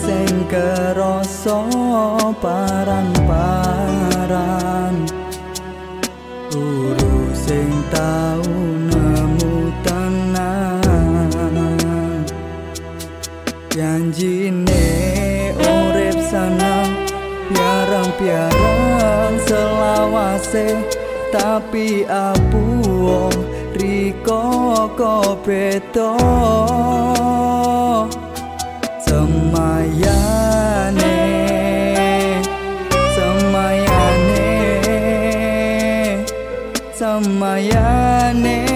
sing keroso paran-paran Uru sing tau nemu tenang Janjine urip sana Piarang-piarang selawase. Tapi apuo riko ko beto Semayane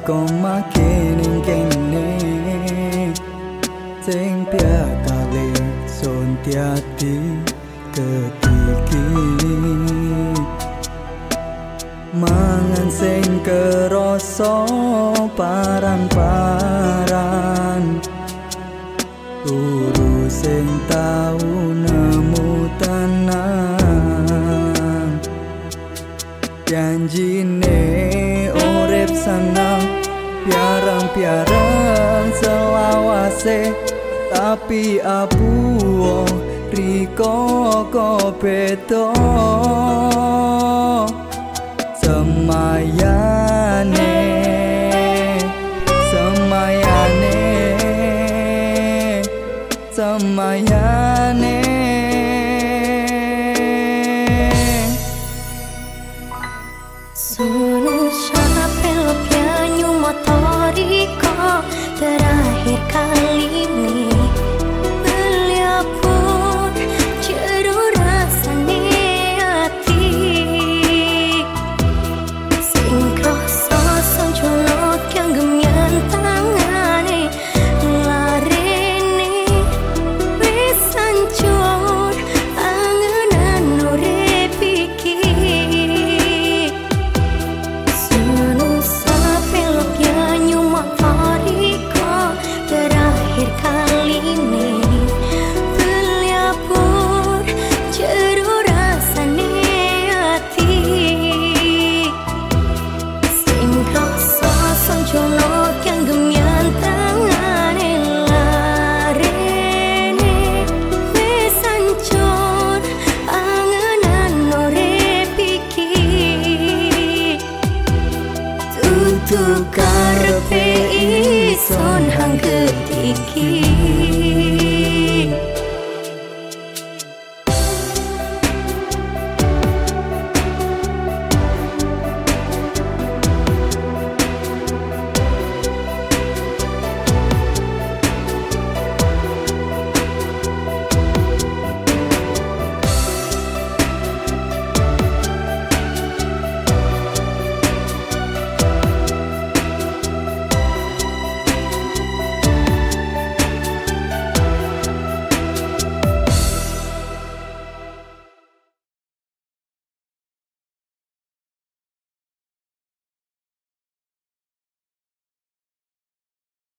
Riko makin kene. Sing piakale sontiati ketiki. Mangan sing keroso paran-paran Turu sing tau Piarang-piarang selawase Tapi apuo riko ko beto Semayane Semayane Semayane Karepe ison hang ketiki